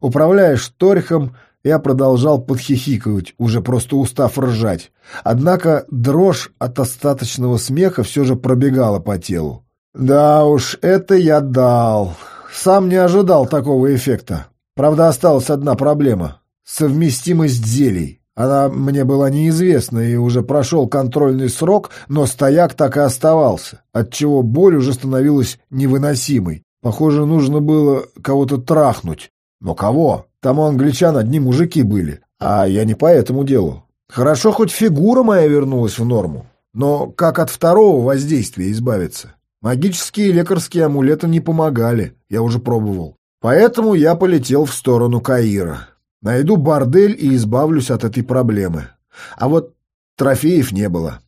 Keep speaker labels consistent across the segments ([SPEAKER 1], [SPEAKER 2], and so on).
[SPEAKER 1] Управляя шторхом, я продолжал подхихикивать, уже просто устав ржать. Однако дрожь от остаточного смеха все же пробегала по телу. Да уж, это я дал. Сам не ожидал такого эффекта. Правда, осталась одна проблема — совместимость зелий. Она мне была неизвестна, и уже прошел контрольный срок, но стояк так и оставался, отчего боль уже становилась невыносимой. Похоже, нужно было кого-то трахнуть. Но кого? Там у англичан одни мужики были, а я не по этому делу. Хорошо, хоть фигура моя вернулась в норму. Но как от второго воздействия избавиться? Магические и лекарские амулеты не помогали, я уже пробовал. Поэтому я полетел в сторону Каира. Найду бордель и избавлюсь от этой проблемы. А вот трофеев не было.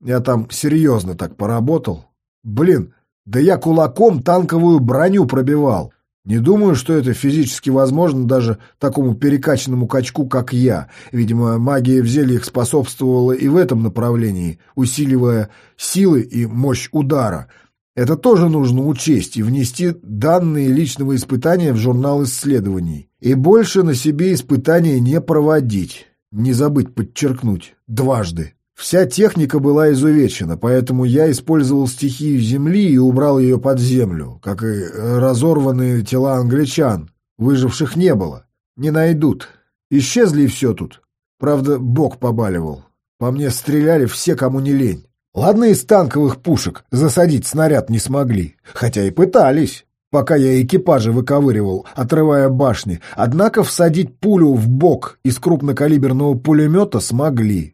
[SPEAKER 1] Я там серьезно так поработал. Блин, да я кулаком танковую броню пробивал. Не думаю, что это физически возможно даже такому перекачанному качку, как я. Видимо, магия в зельях способствовала и в этом направлении, усиливая силы и мощь удара. Это тоже нужно учесть и внести данные личного испытания в журнал исследований. И больше на себе испытания не проводить. Не забыть подчеркнуть. Дважды. Вся техника была изувечена, поэтому я использовал стихию земли и убрал ее под землю, как и разорванные тела англичан. Выживших не было. Не найдут. Исчезли и все тут. Правда, бок побаливал. По мне стреляли все, кому не лень. Ладно, из танковых пушек засадить снаряд не смогли, хотя и пытались, пока я экипажи выковыривал, отрывая башни. Однако всадить пулю в бок из крупнокалиберного пулемета смогли.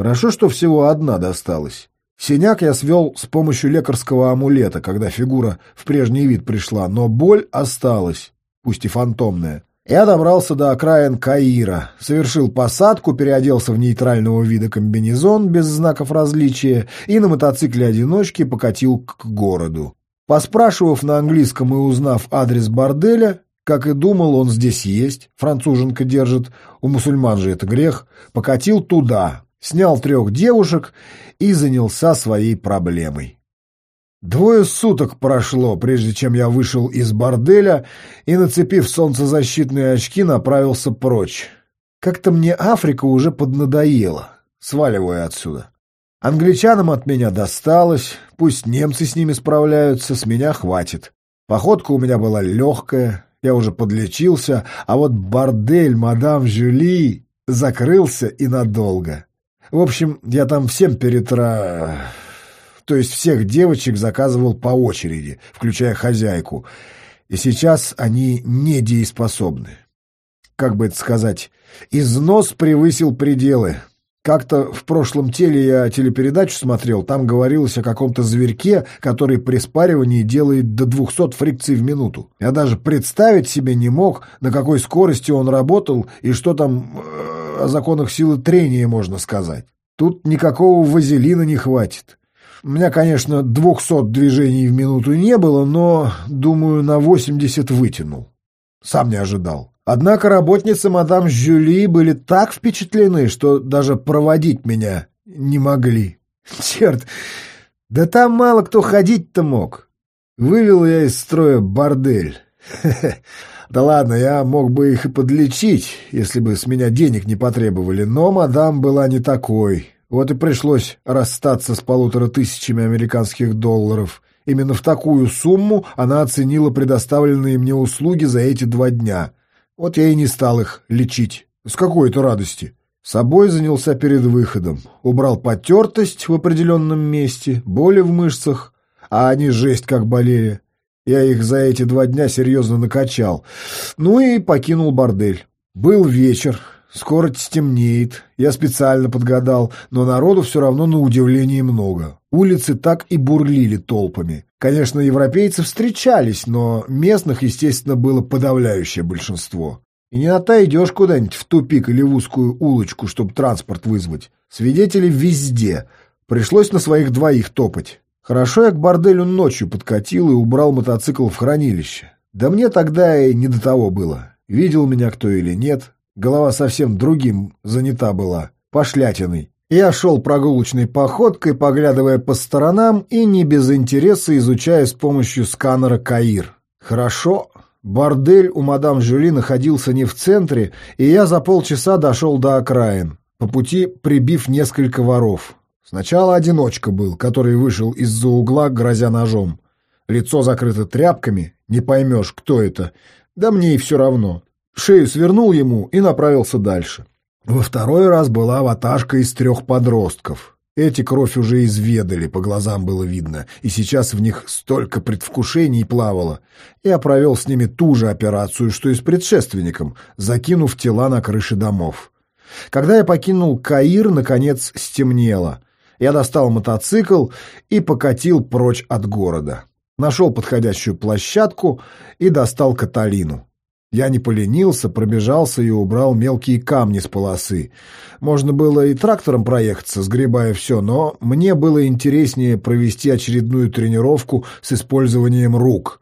[SPEAKER 1] Хорошо, что всего одна досталась. Синяк я свел с помощью лекарского амулета, когда фигура в прежний вид пришла, но боль осталась, пусть и фантомная. Я добрался до окраин Каира, совершил посадку, переоделся в нейтрального вида комбинезон без знаков различия и на мотоцикле-одиночке покатил к городу. Поспрашивав на английском и узнав адрес борделя, как и думал, он здесь есть, француженка держит, у мусульман же это грех, покатил туда, снял трех девушек и занялся своей проблемой. Двое суток прошло, прежде чем я вышел из борделя и, нацепив солнцезащитные очки, направился прочь. Как-то мне Африка уже поднадоела. Сваливаю отсюда. Англичанам от меня досталось, пусть немцы с ними справляются, с меня хватит. Походка у меня была легкая, я уже подлечился, а вот бордель мадам Жюли закрылся и надолго. В общем, я там всем перетра... То есть всех девочек заказывал по очереди, включая хозяйку. И сейчас они недееспособны. Как бы это сказать? Износ превысил пределы. Как-то в прошлом теле я телепередачу смотрел, там говорилось о каком-то зверьке, который при спаривании делает до 200 фрикций в минуту. Я даже представить себе не мог, на какой скорости он работал и что там э, о законах силы трения можно сказать. Тут никакого вазелина не хватит. У меня, конечно, двухсот движений в минуту не было, но, думаю, на восемьдесят вытянул. Сам не ожидал. Однако работницы мадам Жюли были так впечатлены, что даже проводить меня не могли. Черт, да там мало кто ходить-то мог. Вывел я из строя бордель. Да ладно, я мог бы их и подлечить, если бы с меня денег не потребовали, но мадам была не такой. Вот и пришлось расстаться с полутора тысячами американских долларов. Именно в такую сумму она оценила предоставленные мне услуги за эти два дня. Вот я и не стал их лечить. С какой-то радости. Собой занялся перед выходом. Убрал потертость в определенном месте, боли в мышцах, а они жесть как болели. Я их за эти два дня серьезно накачал. Ну и покинул бордель. Был вечер, скоро стемнеет. Я специально подгадал, но народу все равно на удивление много. Улицы так и бурлили толпами. Конечно, европейцы встречались, но местных, естественно, было подавляющее большинство. И не на то идешь куда-нибудь в тупик или в узкую улочку, чтобы транспорт вызвать. Свидетели везде. Пришлось на своих двоих топать. Хорошо я к борделю ночью подкатил и убрал мотоцикл в хранилище. Да мне тогда и не до того было. Видел меня кто или нет. Голова совсем другим занята была. Пошлятиной. Я шел прогулочной походкой, поглядывая по сторонам и не без интереса изучая с помощью сканера Каир. Хорошо. Бордель у мадам Жюли находился не в центре, и я за полчаса дошел до окраин, по пути прибив несколько воров. Сначала одиночка был, который вышел из-за угла, грозя ножом. Лицо закрыто тряпками, не поймешь, кто это. Да мне и все равно. Шею свернул ему и направился дальше. Во второй раз была ваташка из трех подростков. Эти кровь уже изведали, по глазам было видно, и сейчас в них столько предвкушений плавало. Я провел с ними ту же операцию, что и с предшественником, закинув тела на крыши домов. Когда я покинул Каир, наконец стемнело. Я достал мотоцикл и покатил прочь от города. Нашел подходящую площадку и достал Каталину. Я не поленился, пробежался и убрал мелкие камни с полосы. Можно было и трактором проехаться, сгребая все, но мне было интереснее провести очередную тренировку с использованием рук.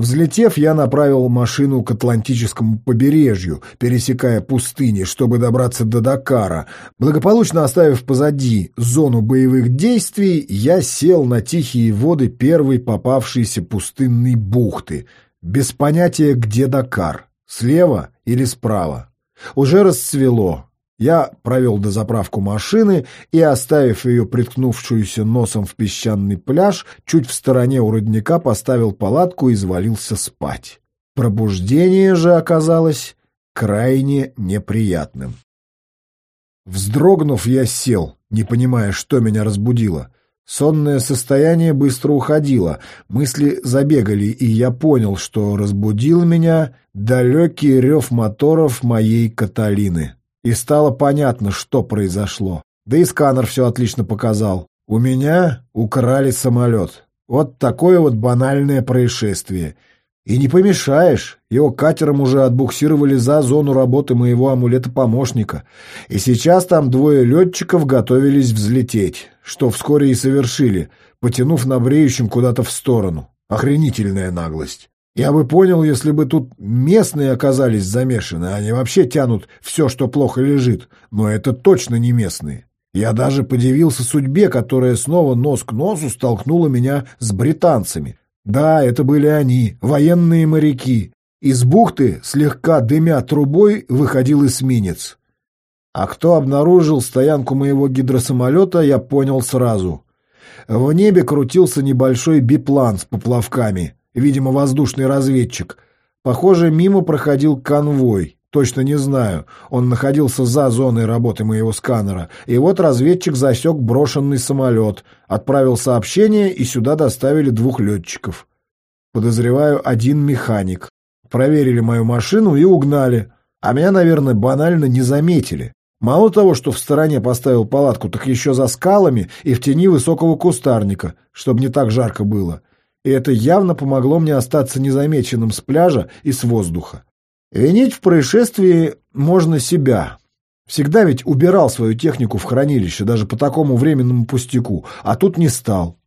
[SPEAKER 1] Взлетев, я направил машину к Атлантическому побережью, пересекая пустыни, чтобы добраться до Дакара. Благополучно оставив позади зону боевых действий, я сел на тихие воды первой попавшейся пустынной бухты — без понятия, где Дакар, слева или справа. Уже расцвело. Я провел дозаправку машины и, оставив ее приткнувшуюся носом в песчаный пляж, чуть в стороне у родника поставил палатку и завалился спать. Пробуждение же оказалось крайне неприятным. Вздрогнув, я сел, не понимая, что меня разбудило. Сонное состояние быстро уходило, мысли забегали, и я понял, что разбудил меня далекий рев моторов моей Каталины. И стало понятно, что произошло. Да и сканер все отлично показал. У меня украли самолет. Вот такое вот банальное происшествие — и не помешаешь, его катером уже отбуксировали за зону работы моего амулета-помощника, и сейчас там двое летчиков готовились взлететь, что вскоре и совершили, потянув на бреющем куда-то в сторону. Охренительная наглость. Я бы понял, если бы тут местные оказались замешаны, они вообще тянут все, что плохо лежит, но это точно не местные. Я даже подивился судьбе, которая снова нос к носу столкнула меня с британцами, да, это были они, военные моряки. Из бухты, слегка дымя трубой, выходил эсминец. А кто обнаружил стоянку моего гидросамолета, я понял сразу. В небе крутился небольшой биплан с поплавками, видимо, воздушный разведчик. Похоже, мимо проходил конвой. Точно не знаю. Он находился за зоной работы моего сканера. И вот разведчик засек брошенный самолет, отправил сообщение, и сюда доставили двух летчиков. Подозреваю, один механик. Проверили мою машину и угнали. А меня, наверное, банально не заметили. Мало того, что в стороне поставил палатку, так еще за скалами и в тени высокого кустарника, чтобы не так жарко было. И это явно помогло мне остаться незамеченным с пляжа и с воздуха. Винить в происшествии можно себя. Всегда ведь убирал свою технику в хранилище, даже по такому временному пустяку, а тут не стал.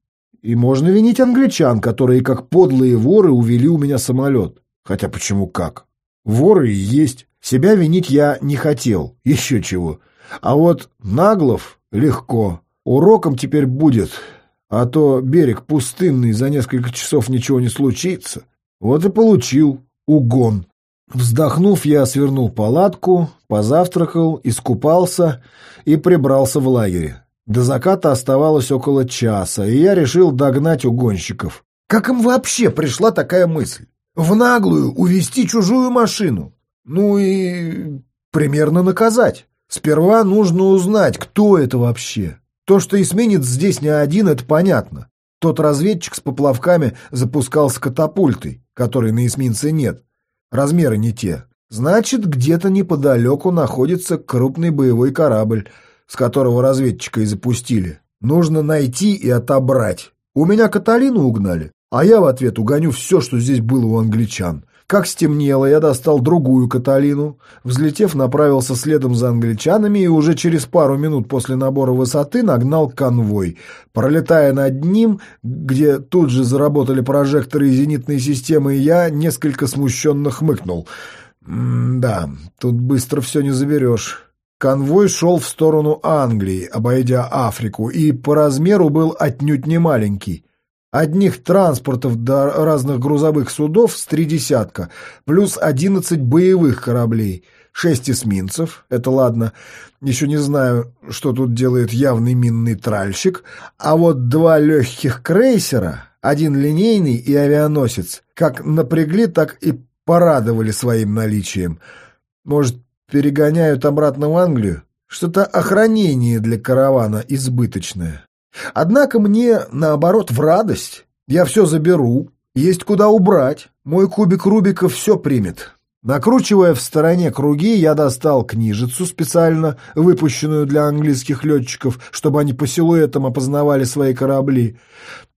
[SPEAKER 1] И можно винить англичан, которые как подлые воры увели у меня самолет. Хотя почему как? Воры и есть. Себя винить я не хотел, еще чего. А вот Наглов легко. Уроком теперь будет, а то берег пустынный, за несколько часов ничего не случится. Вот и получил угон. Вздохнув, я свернул палатку, позавтракал, искупался и прибрался в лагере. До заката оставалось около часа, и я решил догнать угонщиков. Как им вообще пришла такая мысль? В наглую увести чужую машину? Ну и примерно наказать. Сперва нужно узнать, кто это вообще. То, что эсминец здесь не один, это понятно. Тот разведчик с поплавками запускал с катапультой, которой на эсминце нет. Размеры не те. Значит, где-то неподалеку находится крупный боевой корабль, с которого разведчика и запустили. Нужно найти и отобрать. У меня Каталину угнали, а я в ответ угоню все, что здесь было у англичан. Как стемнело, я достал другую Каталину, взлетев, направился следом за англичанами и уже через пару минут после набора высоты нагнал конвой. Пролетая над ним, где тут же заработали прожекторы и зенитные системы, я несколько смущенно хмыкнул. «Да, тут быстро все не заберешь». Конвой шел в сторону Англии, обойдя Африку, и по размеру был отнюдь не маленький. Одних транспортов до разных грузовых судов с три десятка, плюс одиннадцать боевых кораблей, шесть эсминцев, это ладно, еще не знаю, что тут делает явный минный тральщик, а вот два легких крейсера, один линейный и авианосец, как напрягли, так и порадовали своим наличием. Может, перегоняют обратно в Англию? Что-то охранение для каравана избыточное. Однако мне, наоборот, в радость. Я все заберу, есть куда убрать. Мой кубик Рубика все примет. Накручивая в стороне круги, я достал книжицу специально, выпущенную для английских летчиков, чтобы они по силуэтам опознавали свои корабли.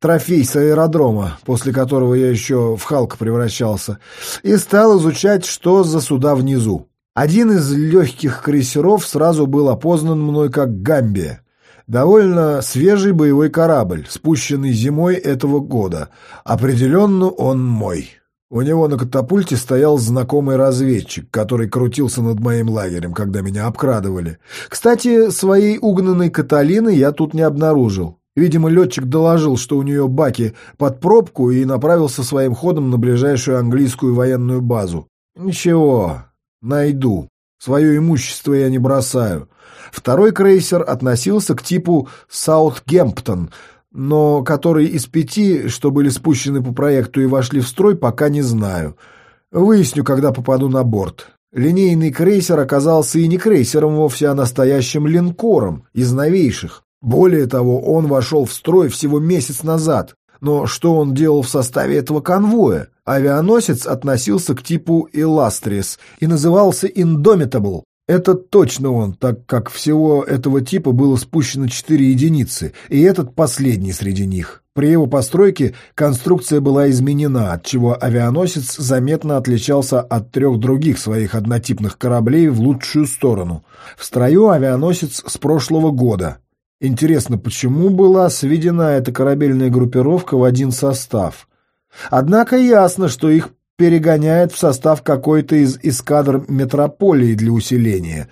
[SPEAKER 1] Трофей с аэродрома, после которого я еще в Халк превращался, и стал изучать, что за суда внизу. Один из легких крейсеров сразу был опознан мной как «Гамбия». Довольно свежий боевой корабль, спущенный зимой этого года. Определенно он мой. У него на катапульте стоял знакомый разведчик, который крутился над моим лагерем, когда меня обкрадывали. Кстати, своей угнанной Каталины я тут не обнаружил. Видимо, летчик доложил, что у нее баки под пробку и направился своим ходом на ближайшую английскую военную базу. Ничего, найду. Свое имущество я не бросаю. Второй крейсер относился к типу «Саутгемптон», но который из пяти, что были спущены по проекту и вошли в строй, пока не знаю. Выясню, когда попаду на борт. Линейный крейсер оказался и не крейсером вовсе, а настоящим линкором, из новейших. Более того, он вошел в строй всего месяц назад. Но что он делал в составе этого конвоя? Авианосец относился к типу «Иластрис» и назывался «Indomitable». Это точно он, так как всего этого типа было спущено четыре единицы, и этот последний среди них. При его постройке конструкция была изменена, отчего авианосец заметно отличался от трех других своих однотипных кораблей в лучшую сторону. В строю авианосец с прошлого года. Интересно, почему была сведена эта корабельная группировка в один состав? Однако ясно, что их перегоняет в состав какой-то из эскадр метрополии для усиления.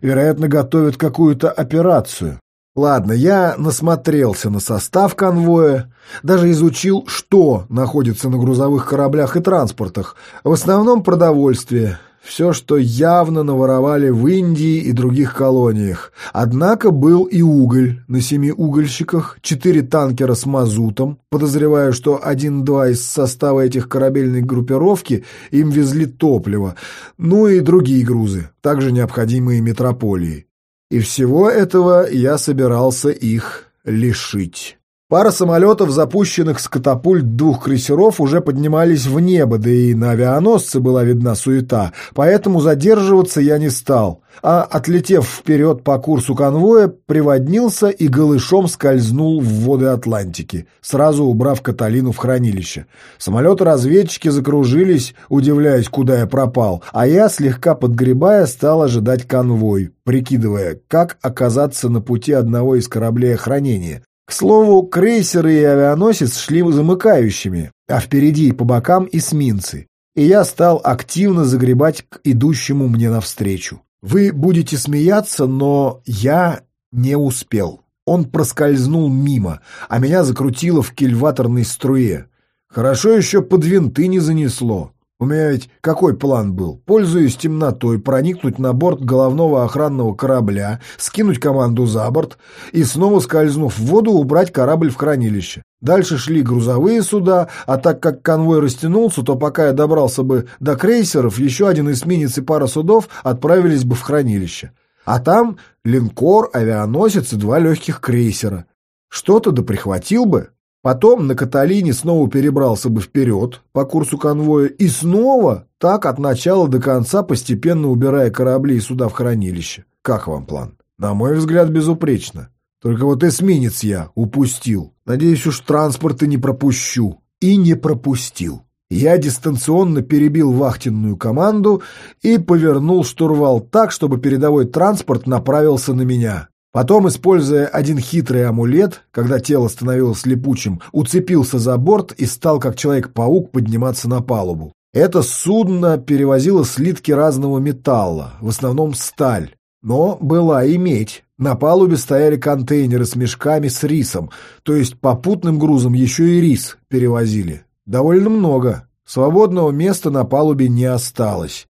[SPEAKER 1] Вероятно, готовят какую-то операцию. Ладно, я насмотрелся на состав конвоя, даже изучил, что находится на грузовых кораблях и транспортах. В основном продовольствие, все, что явно наворовали в Индии и других колониях. Однако был и уголь на семи угольщиках, четыре танкера с мазутом. Подозреваю, что один-два из состава этих корабельной группировки им везли топливо, ну и другие грузы, также необходимые метрополии. И всего этого я собирался их лишить. Пара самолетов, запущенных с катапульт двух крейсеров, уже поднимались в небо, да и на авианосце была видна суета, поэтому задерживаться я не стал, а, отлетев вперед по курсу конвоя, приводнился и голышом скользнул в воды Атлантики, сразу убрав Каталину в хранилище. Самолеты-разведчики закружились, удивляясь, куда я пропал, а я, слегка подгребая, стал ожидать конвой, прикидывая, как оказаться на пути одного из кораблей охранения, к слову, крейсеры и авианосец шли замыкающими, а впереди и по бокам эсминцы, и я стал активно загребать к идущему мне навстречу. Вы будете смеяться, но я не успел. Он проскользнул мимо, а меня закрутило в кильваторной струе. Хорошо еще под винты не занесло. У меня ведь какой план был? Пользуясь темнотой, проникнуть на борт головного охранного корабля, скинуть команду за борт и, снова скользнув в воду, убрать корабль в хранилище. Дальше шли грузовые суда, а так как конвой растянулся, то пока я добрался бы до крейсеров, еще один эсминец и пара судов отправились бы в хранилище. А там линкор, авианосец и два легких крейсера. Что-то да прихватил бы. Потом на Каталине снова перебрался бы вперед по курсу конвоя и снова так от начала до конца, постепенно убирая корабли и суда в хранилище. Как вам план? На мой взгляд, безупречно. Только вот эсминец я упустил. Надеюсь, уж транспорты не пропущу. И не пропустил. Я дистанционно перебил вахтенную команду и повернул штурвал так, чтобы передовой транспорт направился на меня. Потом, используя один хитрый амулет, когда тело становилось липучим, уцепился за борт и стал, как Человек-паук, подниматься на палубу. Это судно перевозило слитки разного металла, в основном сталь. Но была и медь. На палубе стояли контейнеры с мешками с рисом, то есть попутным грузом еще и рис перевозили. Довольно много. Свободного места на палубе не осталось.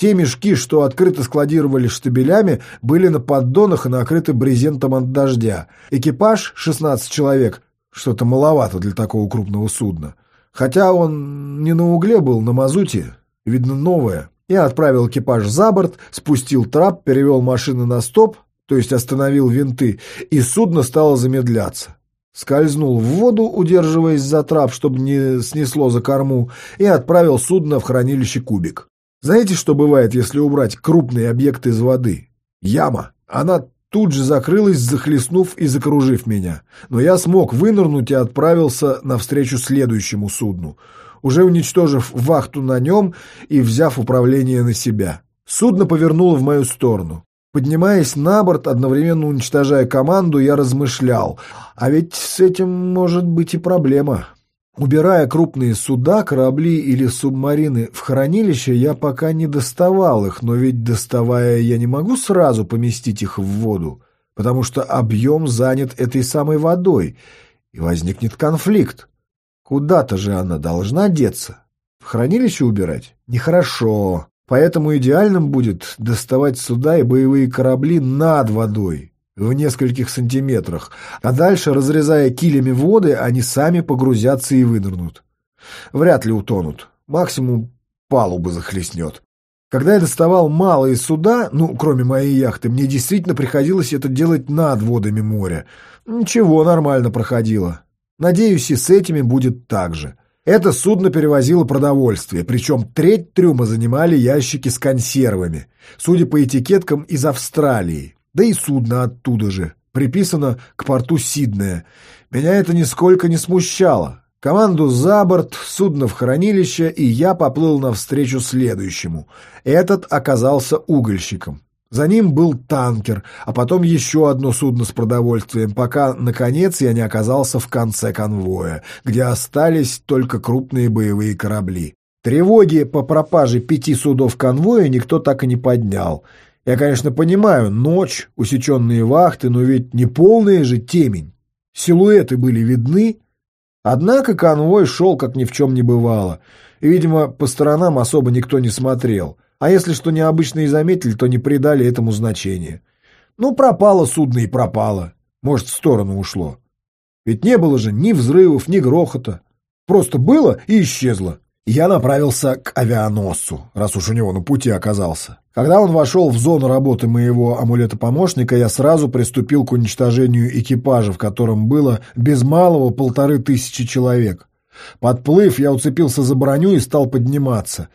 [SPEAKER 1] Те мешки, что открыто складировали штабелями, были на поддонах и накрыты брезентом от дождя. Экипаж, 16 человек, что-то маловато для такого крупного судна. Хотя он не на угле был, на мазуте, видно новое. Я отправил экипаж за борт, спустил трап, перевел машину на стоп, то есть остановил винты, и судно стало замедляться. Скользнул в воду, удерживаясь за трап, чтобы не снесло за корму, и отправил судно в хранилище Кубик. Знаете, что бывает, если убрать крупные объекты из воды? Яма. Она тут же закрылась, захлестнув и закружив меня. Но я смог вынырнуть и отправился навстречу следующему судну, уже уничтожив вахту на нем и взяв управление на себя. Судно повернуло в мою сторону. Поднимаясь на борт, одновременно уничтожая команду, я размышлял. А ведь с этим может быть и проблема. Убирая крупные суда, корабли или субмарины в хранилище, я пока не доставал их, но ведь доставая, я не могу сразу поместить их в воду, потому что объем занят этой самой водой, и возникнет конфликт. Куда-то же она должна деться. В хранилище убирать? Нехорошо. Поэтому идеальным будет доставать суда и боевые корабли над водой, в нескольких сантиметрах, а дальше, разрезая килями воды, они сами погрузятся и вынырнут. Вряд ли утонут, максимум палубы захлестнет. Когда я доставал малые суда, ну, кроме моей яхты, мне действительно приходилось это делать над водами моря. Ничего, нормально проходило. Надеюсь, и с этими будет так же. Это судно перевозило продовольствие, причем треть трюма занимали ящики с консервами, судя по этикеткам из Австралии, да и судно оттуда же, приписано к порту Сиднея. Меня это нисколько не смущало. Команду за борт, судно в хранилище, и я поплыл навстречу следующему. Этот оказался угольщиком. За ним был танкер, а потом еще одно судно с продовольствием, пока, наконец, я не оказался в конце конвоя, где остались только крупные боевые корабли. Тревоги по пропаже пяти судов конвоя никто так и не поднял. Я, конечно, понимаю, ночь, усеченные вахты, но ведь не полная же темень. Силуэты были видны. Однако конвой шел, как ни в чем не бывало, и, видимо, по сторонам особо никто не смотрел — а если что необычно и заметили, то не придали этому значения. Ну, пропало судно и пропало. Может, в сторону ушло. Ведь не было же ни взрывов, ни грохота. Просто было и исчезло. Я направился к авианосцу, раз уж у него на пути оказался. Когда он вошел в зону работы моего амулета-помощника, я сразу приступил к уничтожению экипажа, в котором было без малого полторы тысячи человек. Подплыв, я уцепился за броню и стал подниматься.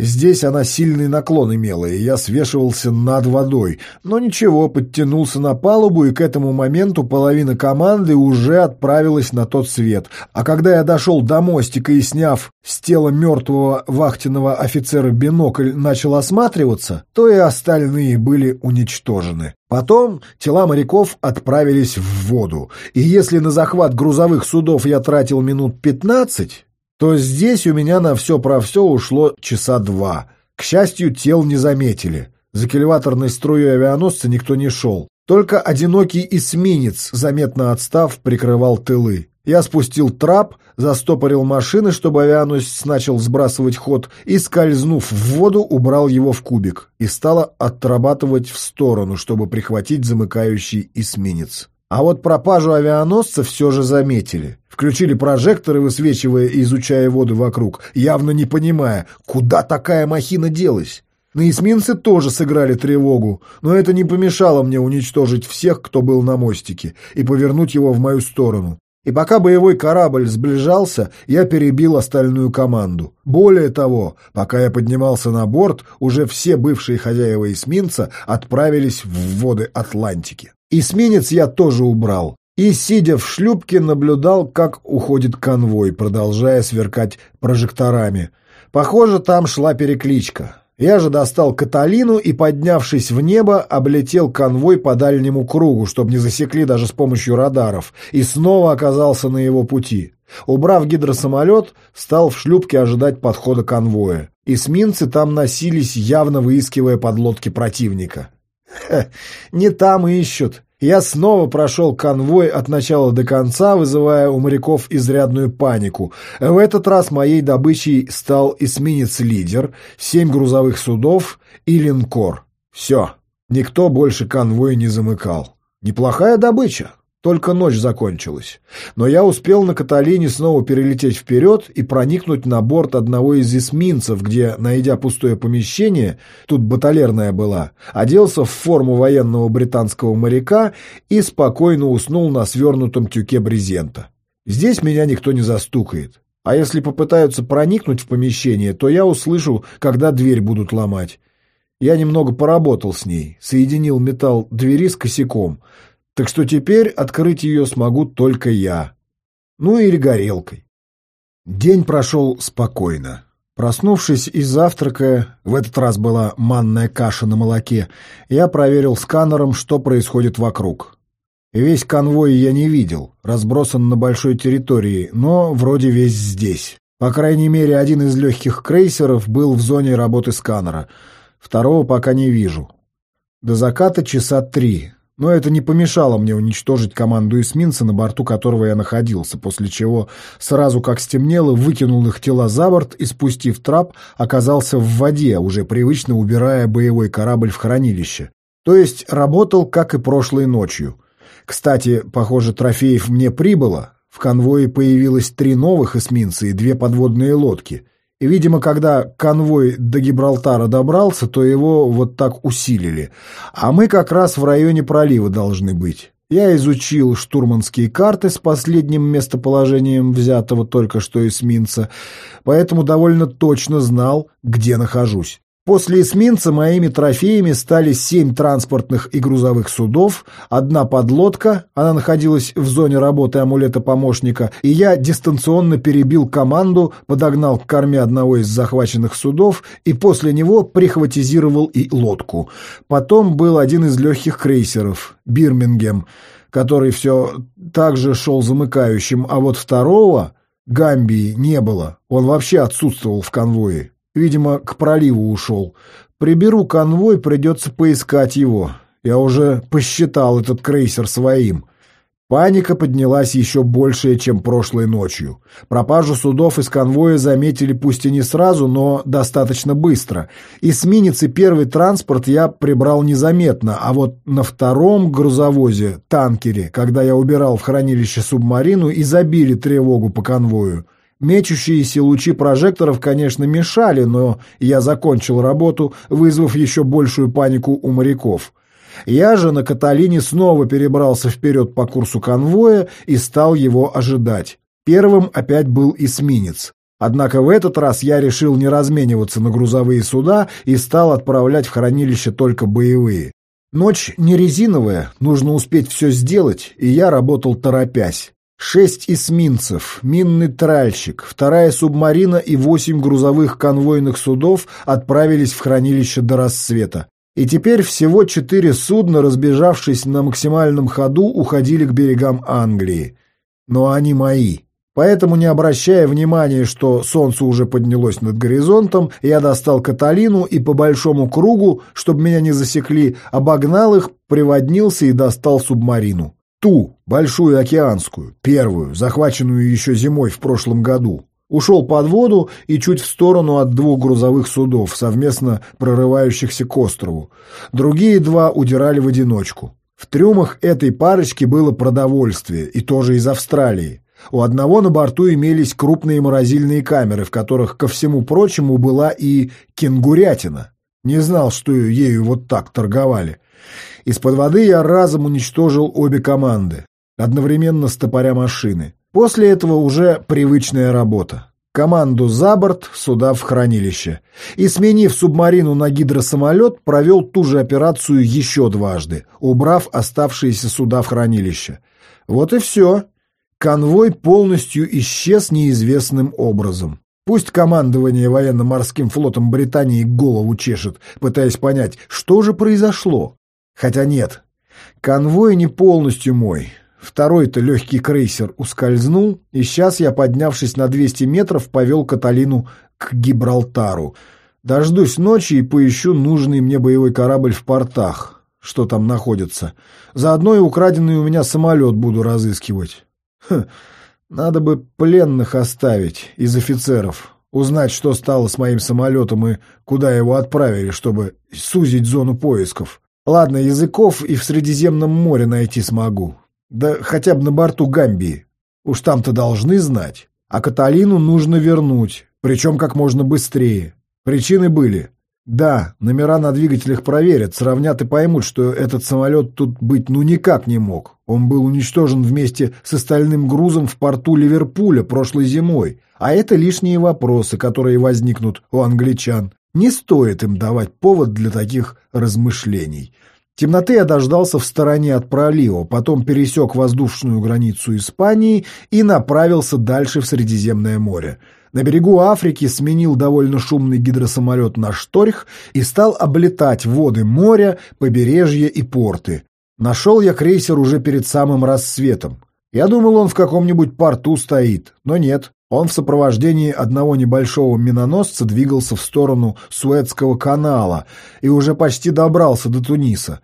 [SPEAKER 1] Здесь она сильный наклон имела, и я свешивался над водой. Но ничего, подтянулся на палубу, и к этому моменту половина команды уже отправилась на тот свет. А когда я дошел до мостика и, сняв с тела мертвого вахтенного офицера бинокль, начал осматриваться, то и остальные были уничтожены. Потом тела моряков отправились в воду, и если на захват грузовых судов я тратил минут пятнадцать, то здесь у меня на все про все ушло часа два. К счастью, тел не заметили. За кильваторной струей авианосца никто не шел. Только одинокий эсминец, заметно отстав, прикрывал тылы. Я спустил трап, застопорил машины, чтобы авианосец начал сбрасывать ход, и, скользнув в воду, убрал его в кубик и стала отрабатывать в сторону, чтобы прихватить замыкающий эсминец. А вот пропажу авианосца все же заметили. Включили прожекторы, высвечивая и изучая воду вокруг, явно не понимая, куда такая махина делась. На эсминце тоже сыграли тревогу, но это не помешало мне уничтожить всех, кто был на мостике, и повернуть его в мою сторону. И пока боевой корабль сближался, я перебил остальную команду. Более того, пока я поднимался на борт, уже все бывшие хозяева эсминца отправились в воды Атлантики. Эсминец я тоже убрал. И, сидя в шлюпке, наблюдал, как уходит конвой, продолжая сверкать прожекторами. Похоже, там шла перекличка. Я же достал Каталину и, поднявшись в небо, облетел конвой по дальнему кругу, чтобы не засекли даже с помощью радаров, и снова оказался на его пути. Убрав гидросамолет, стал в шлюпке ожидать подхода конвоя. Эсминцы там носились, явно выискивая подлодки противника. Хе, не там ищут. Я снова прошел конвой от начала до конца, вызывая у моряков изрядную панику. В этот раз моей добычей стал эсминец-лидер, семь грузовых судов и линкор. Все, никто больше конвой не замыкал. Неплохая добыча, только ночь закончилась. Но я успел на Каталине снова перелететь вперед и проникнуть на борт одного из эсминцев, где, найдя пустое помещение, тут баталерная была, оделся в форму военного британского моряка и спокойно уснул на свернутом тюке брезента. Здесь меня никто не застукает. А если попытаются проникнуть в помещение, то я услышу, когда дверь будут ломать. Я немного поработал с ней, соединил металл двери с косяком — так что теперь открыть ее смогу только я. Ну или горелкой. День прошел спокойно. Проснувшись и завтракая, в этот раз была манная каша на молоке, я проверил сканером, что происходит вокруг. Весь конвой я не видел, разбросан на большой территории, но вроде весь здесь. По крайней мере, один из легких крейсеров был в зоне работы сканера. Второго пока не вижу. До заката часа три, но это не помешало мне уничтожить команду эсминца, на борту которого я находился, после чего, сразу как стемнело, выкинул их тела за борт и, спустив трап, оказался в воде, уже привычно убирая боевой корабль в хранилище. То есть работал, как и прошлой ночью. Кстати, похоже, трофеев мне прибыло. В конвое появилось три новых эсминца и две подводные лодки. Видимо, когда конвой до Гибралтара добрался, то его вот так усилили. А мы как раз в районе пролива должны быть. Я изучил штурманские карты с последним местоположением взятого только что эсминца, поэтому довольно точно знал, где нахожусь. После эсминца моими трофеями стали семь транспортных и грузовых судов, одна подлодка, она находилась в зоне работы амулета помощника, и я дистанционно перебил команду, подогнал к корме одного из захваченных судов и после него прихватизировал и лодку. Потом был один из легких крейсеров, Бирмингем, который все так же шел замыкающим, а вот второго, Гамбии, не было, он вообще отсутствовал в конвое. Видимо, к проливу ушел. Приберу конвой, придется поискать его. Я уже посчитал этот крейсер своим. Паника поднялась еще большая, чем прошлой ночью. Пропажу судов из конвоя заметили пусть и не сразу, но достаточно быстро. Эсминец и первый транспорт я прибрал незаметно, а вот на втором грузовозе, танкере, когда я убирал в хранилище субмарину, и забили тревогу по конвою. Мечущиеся лучи прожекторов, конечно, мешали, но я закончил работу, вызвав еще большую панику у моряков. Я же на Каталине снова перебрался вперед по курсу конвоя и стал его ожидать. Первым опять был эсминец. Однако в этот раз я решил не размениваться на грузовые суда и стал отправлять в хранилище только боевые. Ночь не резиновая, нужно успеть все сделать, и я работал торопясь. Шесть эсминцев, минный тральщик, вторая субмарина и восемь грузовых конвойных судов отправились в хранилище до рассвета. И теперь всего четыре судна, разбежавшись на максимальном ходу, уходили к берегам Англии. Но они мои. Поэтому, не обращая внимания, что солнце уже поднялось над горизонтом, я достал Каталину и по большому кругу, чтобы меня не засекли, обогнал их, приводнился и достал субмарину. Ту, большую океанскую, первую, захваченную еще зимой в прошлом году. Ушел под воду и чуть в сторону от двух грузовых судов, совместно прорывающихся к острову. Другие два удирали в одиночку. В трюмах этой парочки было продовольствие, и тоже из Австралии. У одного на борту имелись крупные морозильные камеры, в которых, ко всему прочему, была и кенгурятина. Не знал, что ею вот так торговали. Из-под воды я разом уничтожил обе команды, одновременно стопоря машины. После этого уже привычная работа. Команду за борт, суда в хранилище. И, сменив субмарину на гидросамолет, провел ту же операцию еще дважды, убрав оставшиеся суда в хранилище. Вот и все. Конвой полностью исчез неизвестным образом. Пусть командование военно-морским флотом Британии голову чешет, пытаясь понять, что же произошло. Хотя нет, конвой не полностью мой. Второй-то легкий крейсер ускользнул, и сейчас я, поднявшись на 200 метров, повел Каталину к Гибралтару. Дождусь ночи и поищу нужный мне боевой корабль в портах. что там находится. Заодно и украденный у меня самолет буду разыскивать. Хм, надо бы пленных оставить из офицеров, узнать, что стало с моим самолетом и куда его отправили, чтобы сузить зону поисков. Ладно, языков и в Средиземном море найти смогу. Да хотя бы на борту Гамбии. Уж там-то должны знать. А Каталину нужно вернуть, причем как можно быстрее. Причины были. Да, номера на двигателях проверят, сравнят и поймут, что этот самолет тут быть ну никак не мог. Он был уничтожен вместе с остальным грузом в порту Ливерпуля прошлой зимой. А это лишние вопросы, которые возникнут у англичан. Не стоит им давать повод для таких размышлений. Темноты я дождался в стороне от пролива, потом пересек воздушную границу Испании и направился дальше в Средиземное море. На берегу Африки сменил довольно шумный гидросамолет на шторх и стал облетать воды моря, побережья и порты. Нашел я крейсер уже перед самым рассветом. Я думал, он в каком-нибудь порту стоит, но нет. Он в сопровождении одного небольшого миноносца двигался в сторону Суэцкого канала и уже почти добрался до Туниса.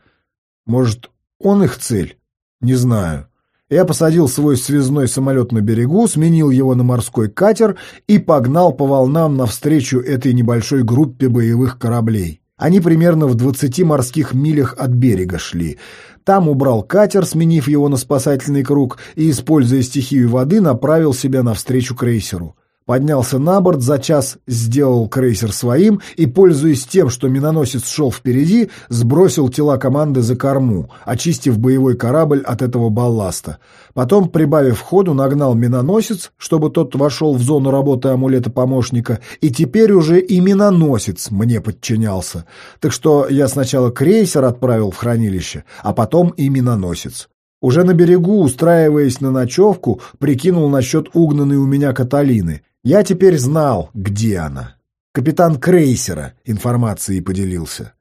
[SPEAKER 1] Может, он их цель? Не знаю. Я посадил свой связной самолет на берегу, сменил его на морской катер и погнал по волнам навстречу этой небольшой группе боевых кораблей. Они примерно в двадцати морских милях от берега шли. Там убрал катер, сменив его на спасательный круг, и, используя стихию воды, направил себя навстречу крейсеру. Поднялся на борт, за час сделал крейсер своим и, пользуясь тем, что миноносец шел впереди, сбросил тела команды за корму, очистив боевой корабль от этого балласта. Потом, прибавив ходу, нагнал миноносец, чтобы тот вошел в зону работы амулета помощника, и теперь уже и миноносец мне подчинялся. Так что я сначала крейсер отправил в хранилище, а потом и миноносец. Уже на берегу, устраиваясь на ночевку, прикинул насчет угнанной у меня Каталины. Я теперь знал, где она. Капитан крейсера информацией поделился.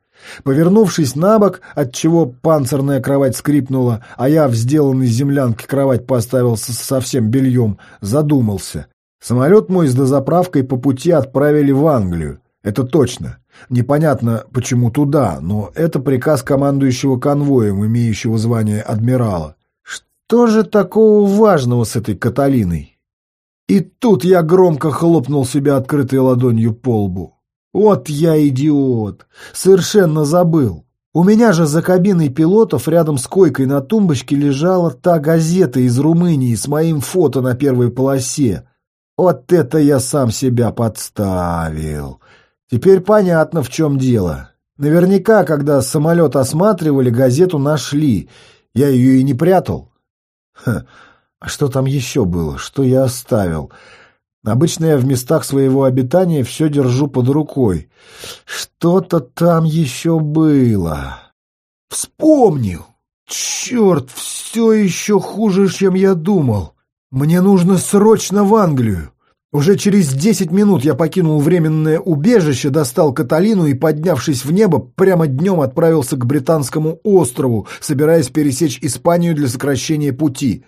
[SPEAKER 1] Повернувшись на бок, отчего панцирная кровать скрипнула, а я в сделанной землянке кровать поставил со всем бельем, задумался. Самолет мой с дозаправкой по пути отправили в Англию. Это точно. Непонятно, почему туда, но это приказ командующего конвоем, имеющего звание адмирала. Что же такого важного с этой Каталиной? И тут я громко хлопнул себя открытой ладонью по лбу. Вот я идиот! Совершенно забыл. У меня же за кабиной пилотов рядом с койкой на тумбочке лежала та газета из Румынии с моим фото на первой полосе. Вот это я сам себя подставил. Теперь понятно, в чем дело. Наверняка, когда самолет осматривали, газету нашли. Я ее и не прятал. Ха, что там еще было? Что я оставил? Обычно я в местах своего обитания все держу под рукой. Что-то там еще было. Вспомнил! Черт, все еще хуже, чем я думал. Мне нужно срочно в Англию. Уже через десять минут я покинул временное убежище, достал Каталину и, поднявшись в небо, прямо днем отправился к британскому острову, собираясь пересечь Испанию для сокращения пути.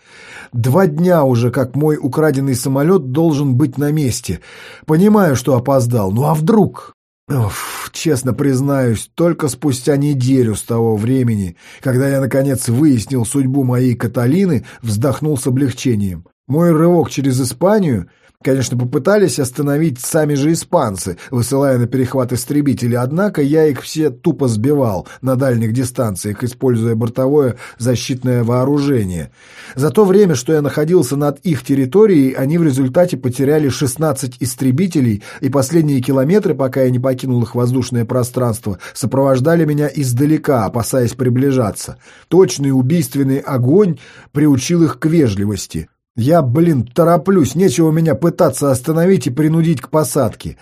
[SPEAKER 1] Два дня уже, как мой украденный самолет должен быть на месте. Понимаю, что опоздал. Ну а вдруг? Оф, честно признаюсь, только спустя неделю с того времени, когда я, наконец, выяснил судьбу моей Каталины, вздохнул с облегчением. Мой рывок через Испанию — Конечно, попытались остановить сами же испанцы, высылая на перехват истребители, однако я их все тупо сбивал на дальних дистанциях, используя бортовое защитное вооружение. За то время, что я находился над их территорией, они в результате потеряли 16 истребителей, и последние километры, пока я не покинул их воздушное пространство, сопровождали меня издалека, опасаясь приближаться. Точный убийственный огонь приучил их к вежливости. Я, блин, тороплюсь, нечего меня пытаться остановить и принудить к посадке.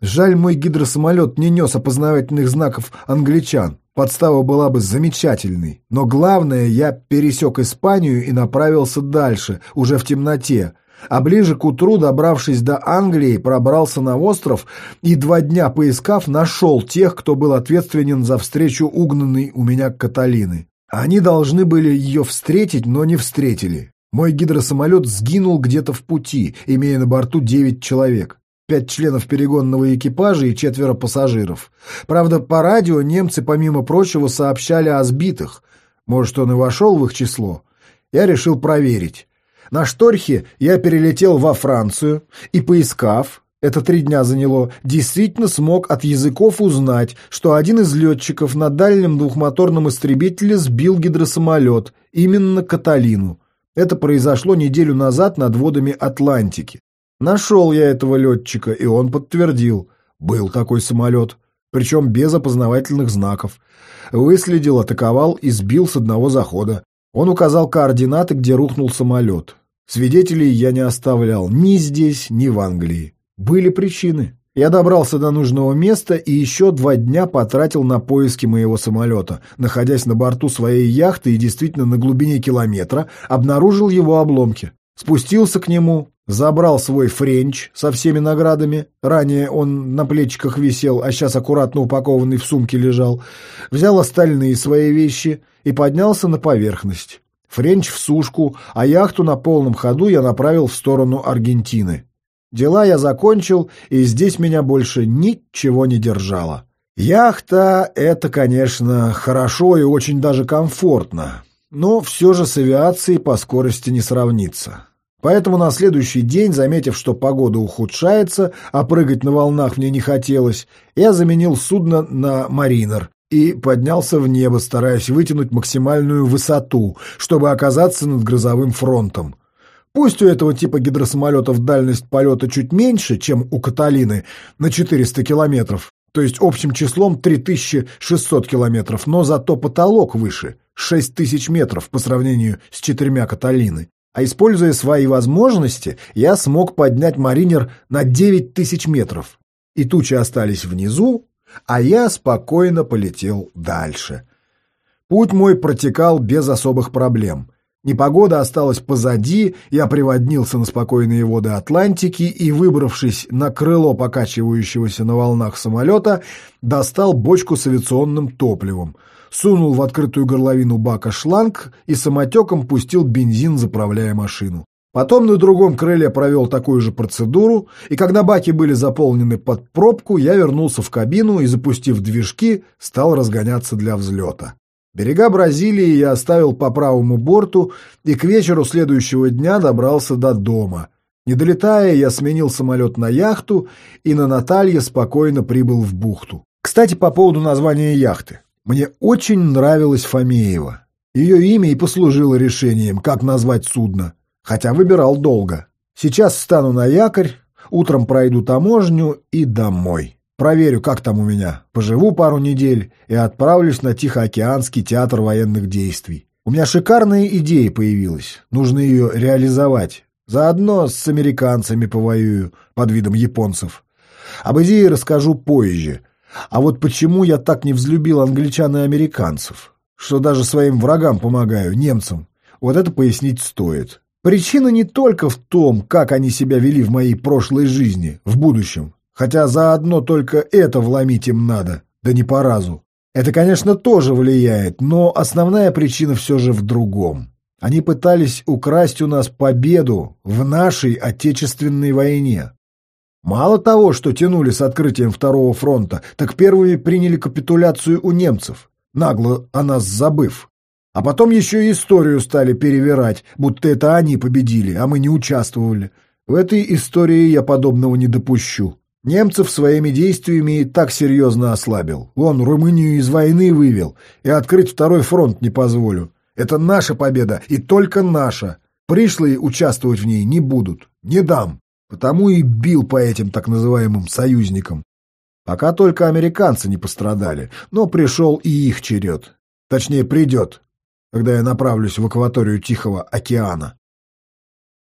[SPEAKER 1] Жаль, мой гидросамолет не нес опознавательных знаков англичан. Подстава была бы замечательной. Но главное, я пересек Испанию и направился дальше, уже в темноте. А ближе к утру, добравшись до Англии, пробрался на остров и, два дня поискав, нашел тех, кто был ответственен за встречу угнанной у меня Каталины. Они должны были ее встретить, но не встретили. Мой гидросамолет сгинул где-то в пути, имея на борту девять человек. пять членов перегонного экипажа и четверо пассажиров. Правда, по радио немцы, помимо прочего, сообщали о сбитых. Может, он и вошел в их число. Я решил проверить. На Шторхе я перелетел во Францию и, поискав, это три дня заняло, действительно смог от языков узнать, что один из летчиков на дальнем двухмоторном истребителе сбил гидросамолет, именно Каталину. Это произошло неделю назад над водами Атлантики. Нашел я этого летчика, и он подтвердил. Был такой самолет, причем без опознавательных знаков. Выследил, атаковал и сбил с одного захода. Он указал координаты, где рухнул самолет. Свидетелей я не оставлял ни здесь, ни в Англии. Были причины. Я добрался до нужного места и еще два дня потратил на поиски моего самолета. Находясь на борту своей яхты и действительно на глубине километра, обнаружил его обломки. Спустился к нему, забрал свой френч со всеми наградами. Ранее он на плечиках висел, а сейчас аккуратно упакованный в сумке лежал. Взял остальные свои вещи и поднялся на поверхность. Френч в сушку, а яхту на полном ходу я направил в сторону Аргентины. Дела я закончил, и здесь меня больше ничего не держало. Яхта — это, конечно, хорошо и очень даже комфортно, но все же с авиацией по скорости не сравнится. Поэтому на следующий день, заметив, что погода ухудшается, а прыгать на волнах мне не хотелось, я заменил судно на «Маринер» и поднялся в небо, стараясь вытянуть максимальную высоту, чтобы оказаться над грозовым фронтом. Пусть у этого типа гидросамолетов дальность полета чуть меньше, чем у «Каталины» на 400 километров, то есть общим числом 3600 километров, но зато потолок выше – 6000 метров по сравнению с четырьмя «Каталины». А используя свои возможности, я смог поднять «Маринер» на 9000 метров. И тучи остались внизу, а я спокойно полетел дальше. Путь мой протекал без особых проблем – Непогода осталась позади, я приводнился на спокойные воды Атлантики и, выбравшись на крыло покачивающегося на волнах самолета, достал бочку с авиационным топливом, сунул в открытую горловину бака шланг и самотеком пустил бензин, заправляя машину. Потом на другом крыле провел такую же процедуру, и когда баки были заполнены под пробку, я вернулся в кабину и, запустив движки, стал разгоняться для взлета. Берега Бразилии я оставил по правому борту и к вечеру следующего дня добрался до дома. Не долетая, я сменил самолет на яхту и на Наталье спокойно прибыл в бухту. Кстати, по поводу названия яхты. Мне очень нравилась Фомеева. Ее имя и послужило решением, как назвать судно, хотя выбирал долго. Сейчас встану на якорь, утром пройду таможню и домой. Проверю, как там у меня. Поживу пару недель и отправлюсь на Тихоокеанский театр военных действий. У меня шикарная идея появилась. Нужно ее реализовать. Заодно с американцами повоюю под видом японцев. Об идее расскажу позже. А вот почему я так не взлюбил англичан и американцев? Что даже своим врагам помогаю, немцам. Вот это пояснить стоит. Причина не только в том, как они себя вели в моей прошлой жизни, в будущем. Хотя заодно только это вломить им надо, да не по разу. Это, конечно, тоже влияет, но основная причина все же в другом. Они пытались украсть у нас победу в нашей Отечественной войне. Мало того, что тянули с открытием Второго фронта, так первыми приняли капитуляцию у немцев, нагло о нас забыв. А потом еще и историю стали перевирать, будто это они победили, а мы не участвовали. В этой истории я подобного не допущу. Немцев своими действиями и так серьезно ослабил. Он Румынию из войны вывел, и открыть второй фронт не позволю. Это наша победа, и только наша. Пришлые участвовать в ней не будут. Не дам. Потому и бил по этим так называемым союзникам. Пока только американцы не пострадали, но пришел и их черед. Точнее, придет, когда я направлюсь в акваторию Тихого океана.